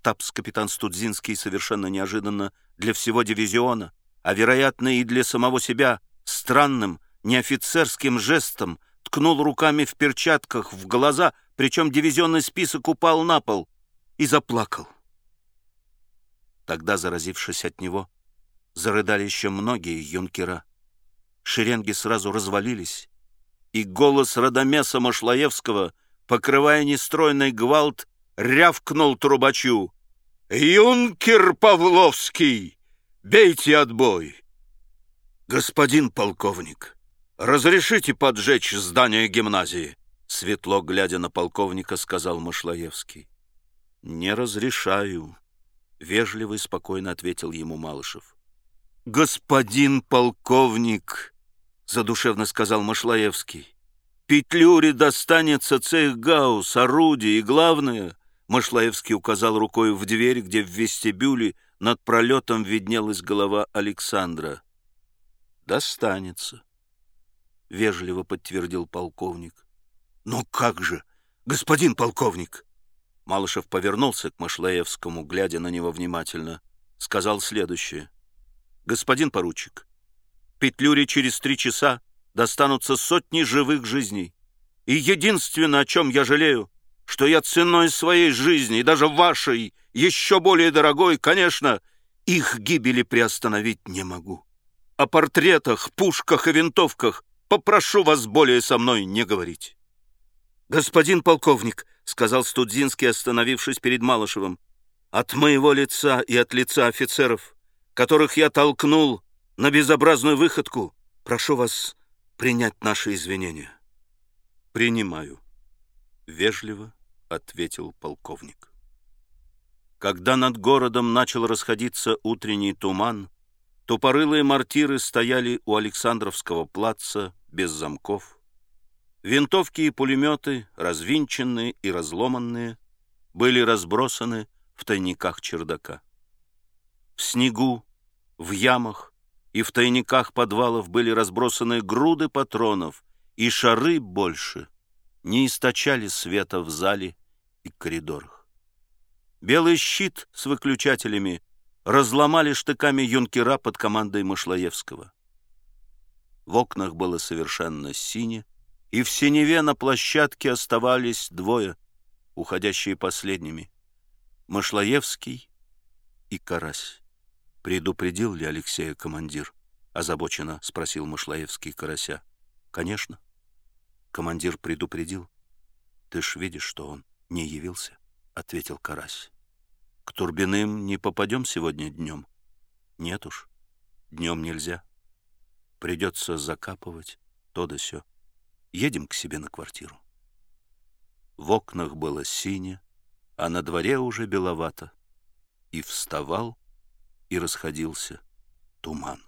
штабс-капитан Студзинский совершенно неожиданно для всего дивизиона, а, вероятно, и для самого себя, странным, неофицерским жестом ткнул руками в перчатках в глаза, причем дивизионный список упал на пол и заплакал. Тогда, заразившись от него, зарыдали еще многие юнкера. Шеренги сразу развалились, и голос Радомеса Машлаевского, покрывая нестройный гвалт, рявкнул трубачу. «Юнкер Павловский, бейте отбой!» «Господин полковник, разрешите поджечь здание гимназии?» Светло глядя на полковника, сказал Машлаевский. «Не разрешаю», — вежливо и спокойно ответил ему Малышев. «Господин полковник», — задушевно сказал Машлаевский, «Петлюре достанется цех гаусс, орудие и, главное...» Машлаевский указал рукой в дверь, где в вестибюле над пролетом виднелась голова Александра. «Достанется», — вежливо подтвердил полковник. «Ну как же, господин полковник!» Малышев повернулся к Машлаевскому, глядя на него внимательно. Сказал следующее. «Господин поручик, Петлюре через три часа достанутся сотни живых жизней. И единственное, о чем я жалею, что я ценой своей жизни, и даже вашей, еще более дорогой, конечно, их гибели приостановить не могу. О портретах, пушках и винтовках попрошу вас более со мной не говорить. «Господин полковник», — сказал Студзинский, остановившись перед Малышевым, «от моего лица и от лица офицеров, которых я толкнул на безобразную выходку, прошу вас принять наши извинения». «Принимаю», — вежливо ответил полковник. Когда над городом начал расходиться утренний туман, Тупорылые мортиры стояли у Александровского плаца без замков. Винтовки и пулеметы, развинченные и разломанные, были разбросаны в тайниках чердака. В снегу, в ямах и в тайниках подвалов были разбросаны груды патронов, и шары больше не источали света в зале и коридорах. Белый щит с выключателями разломали штыками юнкера под командой Мышлоевского. В окнах было совершенно сине, и в синеве на площадке оставались двое, уходящие последними — Мышлоевский и Карась. «Предупредил ли Алексея командир?» — озабоченно спросил Мышлоевский Карася. «Конечно». Командир предупредил. «Ты ж видишь, что он не явился», — ответил Карась. К Турбиным не попадем сегодня днем? Нет уж, днем нельзя. Придется закапывать то да сё. Едем к себе на квартиру. В окнах было сине, а на дворе уже беловато. И вставал, и расходился туман.